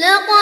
لقد